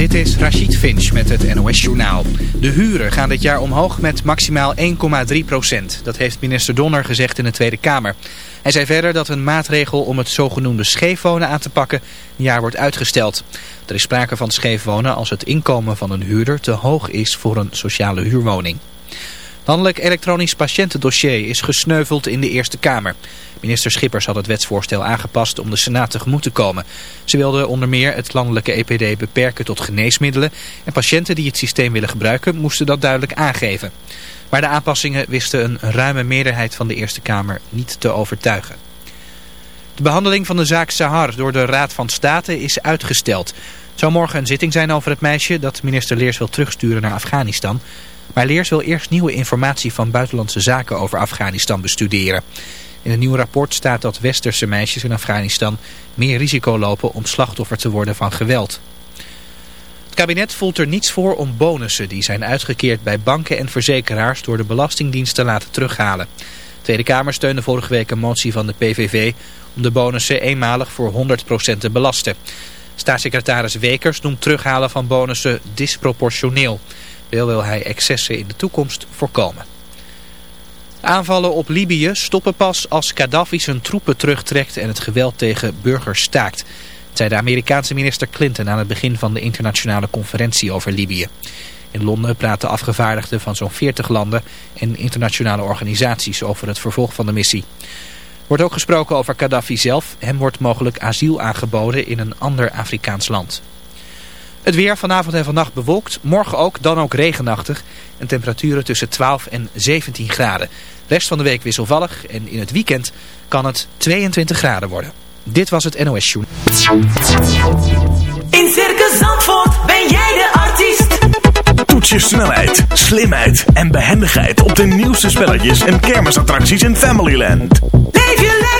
Dit is Rachid Finch met het NOS Journaal. De huren gaan dit jaar omhoog met maximaal 1,3 procent. Dat heeft minister Donner gezegd in de Tweede Kamer. Hij zei verder dat een maatregel om het zogenoemde scheefwonen aan te pakken een jaar wordt uitgesteld. Er is sprake van scheefwonen als het inkomen van een huurder te hoog is voor een sociale huurwoning. Landelijk elektronisch patiëntendossier is gesneuveld in de Eerste Kamer. Minister Schippers had het wetsvoorstel aangepast om de Senaat tegemoet te komen. Ze wilde onder meer het landelijke EPD beperken tot geneesmiddelen... en patiënten die het systeem willen gebruiken moesten dat duidelijk aangeven. Maar de aanpassingen wisten een ruime meerderheid van de Eerste Kamer niet te overtuigen. De behandeling van de zaak Sahar door de Raad van State is uitgesteld. Zou morgen een zitting zijn over het meisje dat minister Leers wil terugsturen naar Afghanistan... Maar Leers wil eerst nieuwe informatie van buitenlandse zaken over Afghanistan bestuderen. In een nieuw rapport staat dat westerse meisjes in Afghanistan meer risico lopen om slachtoffer te worden van geweld. Het kabinet voelt er niets voor om bonussen die zijn uitgekeerd bij banken en verzekeraars door de Belastingdienst te laten terughalen. De Tweede Kamer steunde vorige week een motie van de PVV om de bonussen eenmalig voor 100% te belasten. Staatssecretaris Wekers noemt terughalen van bonussen disproportioneel. Wil wil hij excessen in de toekomst voorkomen. Aanvallen op Libië stoppen pas als Gaddafi zijn troepen terugtrekt en het geweld tegen burgers staakt. zei de Amerikaanse minister Clinton aan het begin van de internationale conferentie over Libië. In Londen praten afgevaardigden van zo'n 40 landen en internationale organisaties over het vervolg van de missie. Wordt ook gesproken over Gaddafi zelf. Hem wordt mogelijk asiel aangeboden in een ander Afrikaans land. Het weer vanavond en vannacht bewolkt, morgen ook, dan ook regenachtig. En temperaturen tussen 12 en 17 graden. Rest van de week wisselvallig en in het weekend kan het 22 graden worden. Dit was het NOS Show. In Circus Zandvoort ben jij de artiest. Toets je snelheid, slimheid en behendigheid op de nieuwste spelletjes en kermisattracties in Familyland. Leef je lekker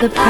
the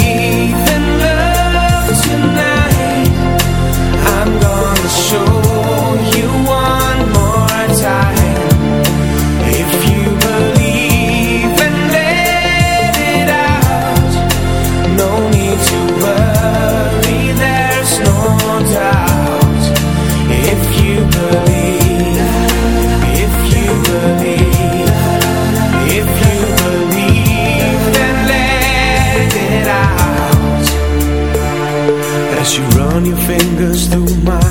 run your fingers through my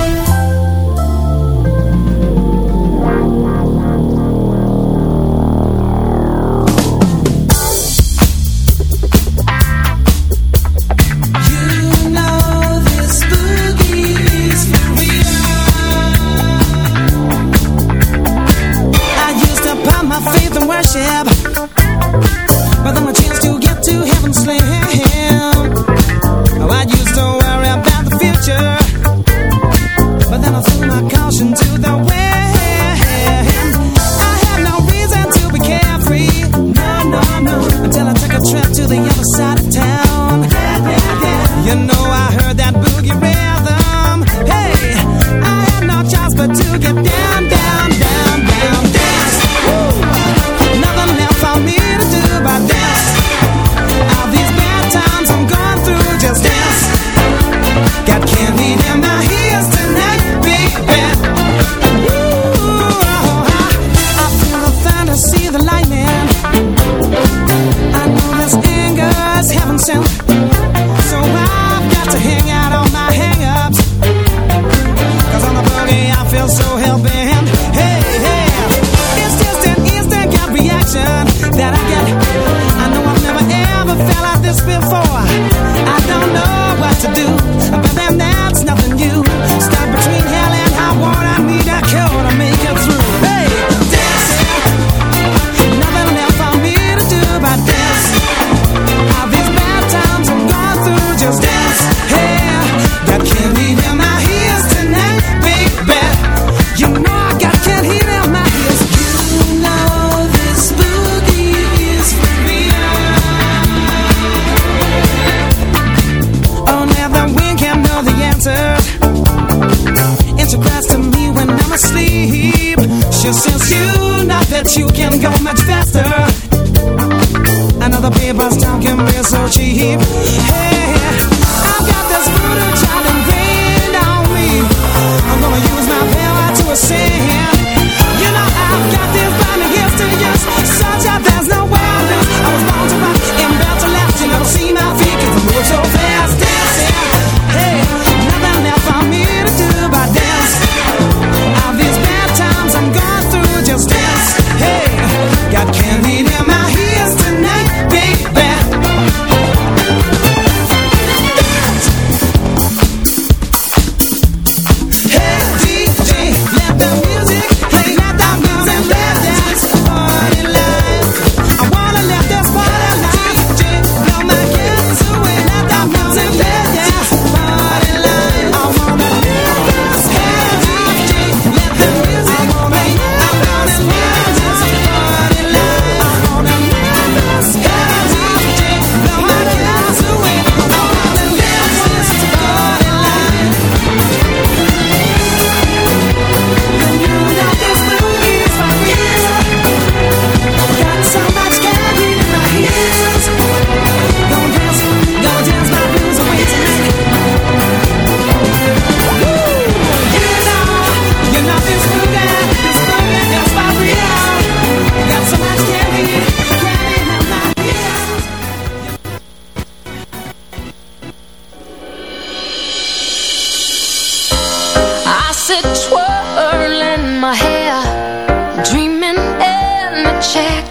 you can go much faster. Another paper's talk can be so cheap. Hey. twirling my hair, dreaming in the check.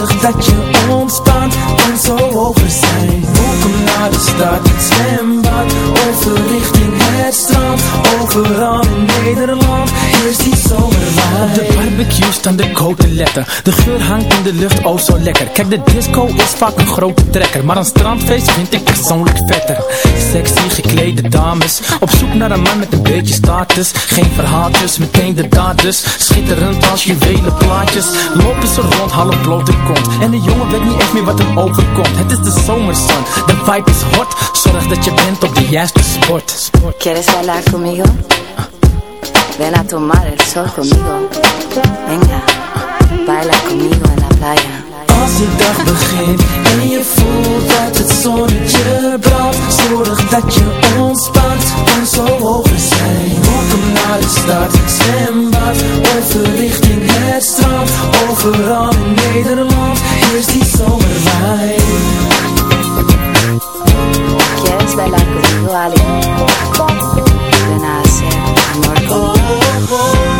Dat je ontspant, kan zo over zijn. Welkom naar de stad, zwembad, overrichting het strand Overal in Nederland is die zomerwijn de barbecue staan de letter. De geur hangt in de lucht, oh zo lekker. Kijk de disco is vaak een grote trekker Maar een strandfeest vind ik persoonlijk vetter. Sexy geklede dames Op zoek naar een man met een beetje status. Geen verhaaltjes, meteen de daders. Schitterend als juwelen plaatjes. Lopen ze rond, half blote kont En de jongen weet niet echt meer wat hem overkomt Het is de zomerzon, de vibe is hot Zorg dat je bent op de juiste sport, sport. ¿Quieres bailar conmigo? Ven a tomar el sol conmigo. Venga, baila conmigo en la playa. Als de dag begint en je voelt dat het zonnetje brandt Zorg dat je ontspant, kan zo over zijn. Welkom naar de stad, zwembad, overrichting het strand. Overal in Nederland is die zomerwijn. ¿Quieres bailar conmigo, Ali? Ven a hacer amor De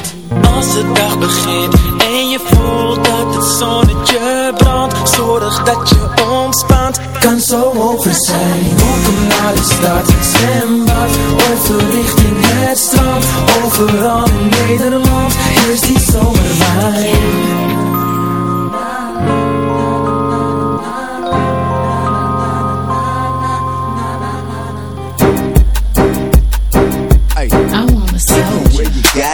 Als de dag begint en je voelt dat het zonnetje brandt Zorg dat je ontspant, kan zo over zijn. Welkom naar de stad, zwembad, overrichting het strand. Overal in Nederland is die zomerwijn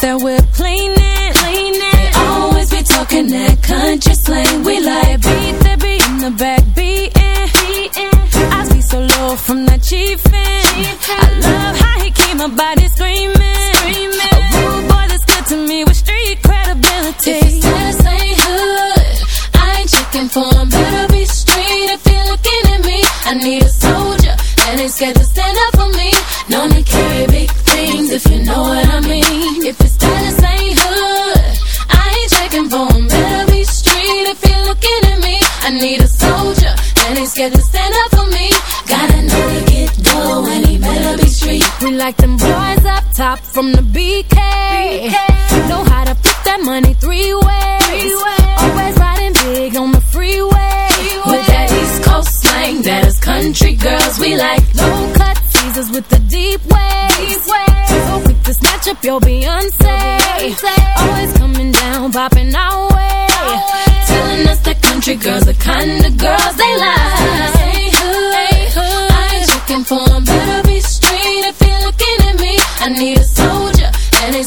Candy paint, keep that whip cleaning, cleaning. They always be talking that country slang. We like beat that beat in the back beating, beating. I see so low from that chiefin'. I love how he keep my body screaming, screaming. A rude boy that's good to me with street credibility. If his status ain't hood, I ain't checking for him. Better be straight if you're looking at me. I need a soldier that ain't scared to stand up that ain't scared to stand up for me. Gotta know to get dough and he better be street. We like them boys up top from the BK. Know how to put that money three ways. Always riding big on the freeway. With that East Coast slang, that is country girls we like. low cut teasers with the deep waves. So quick to snatch up your Beyonce. Always coming down, popping our way. Telling us that country girls the kind of girls they like.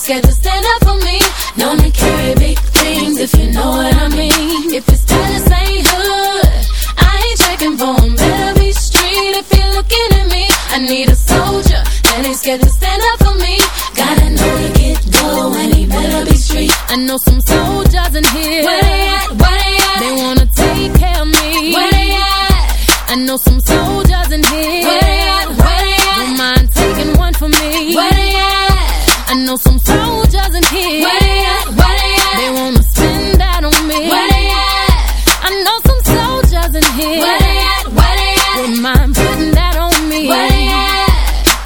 Scared to stand up for me. Known to carry big things if you know what I mean. If his status ain't hood, I ain't checking for 'em. Better be straight if you're looking at me. I need a soldier that ain't scared to stand up for me. Gotta know to get dough and he better be street. I know some soldiers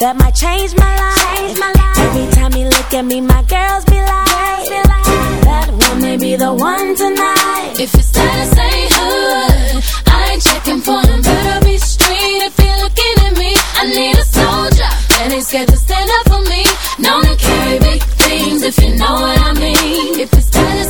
That might change my life. Every time he look at me, my girls be like, that one may be the one tonight. If it's status ain't hood, I ain't checking for him. Better be street if you're looking at me. I need a soldier that ain't scared to stand up for me. Known to carry big things if you know what I mean. If it's status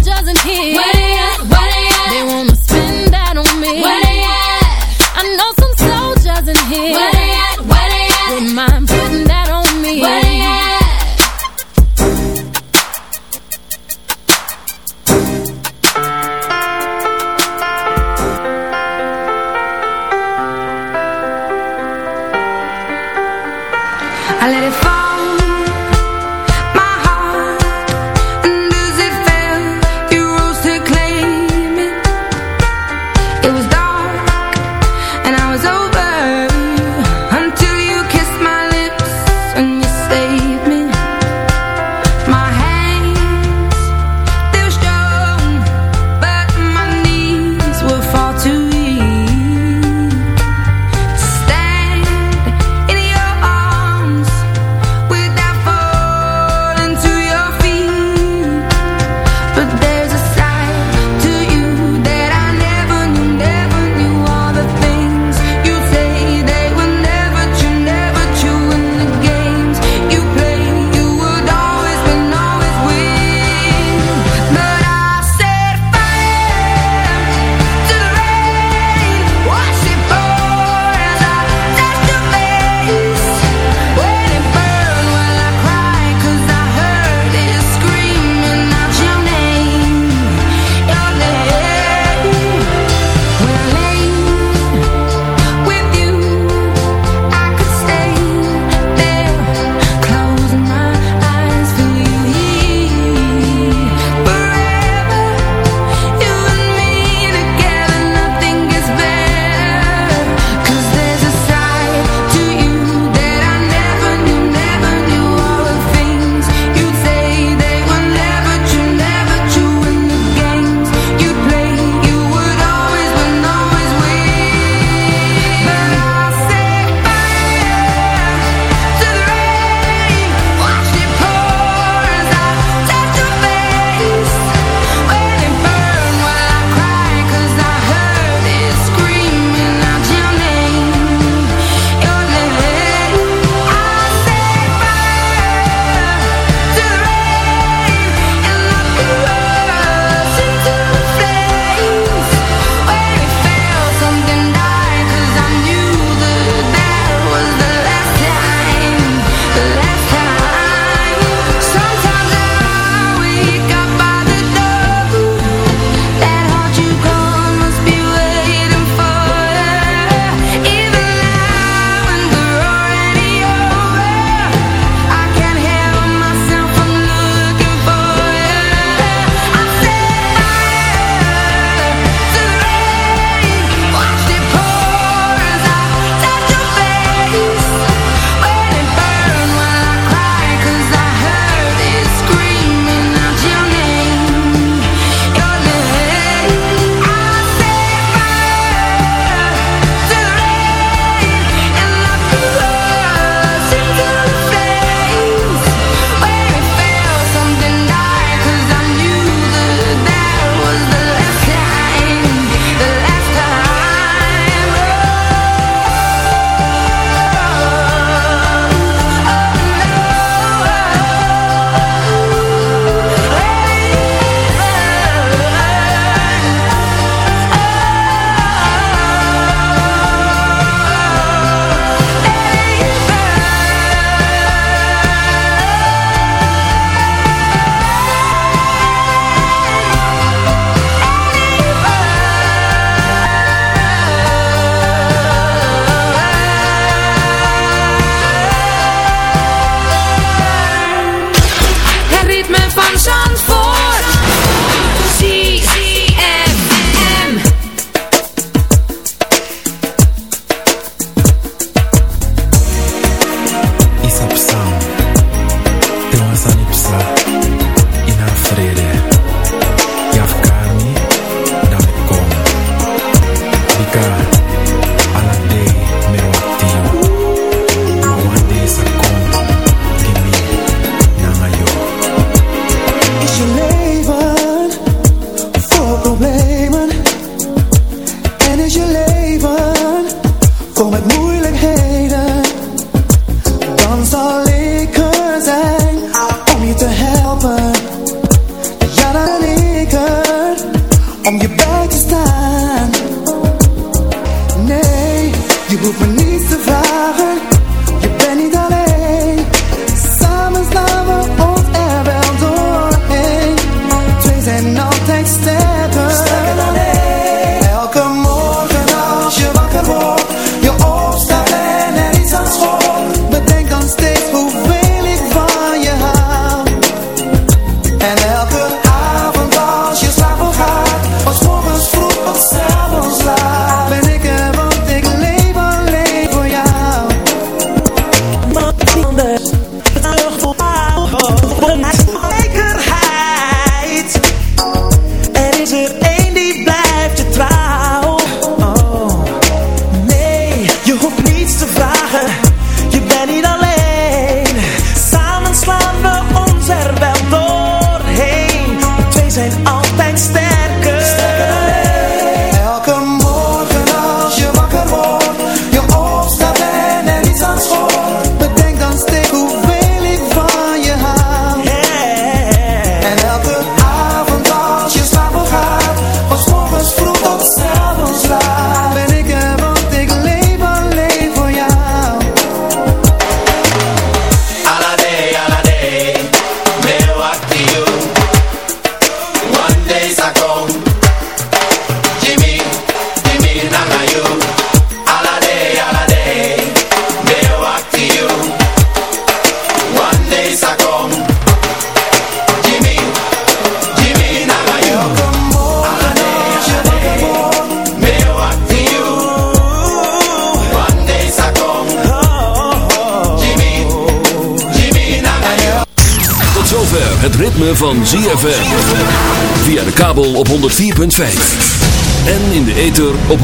op 106.9.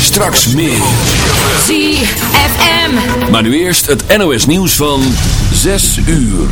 Straks meer. ZFM. Maar nu eerst het NOS nieuws van 6 uur.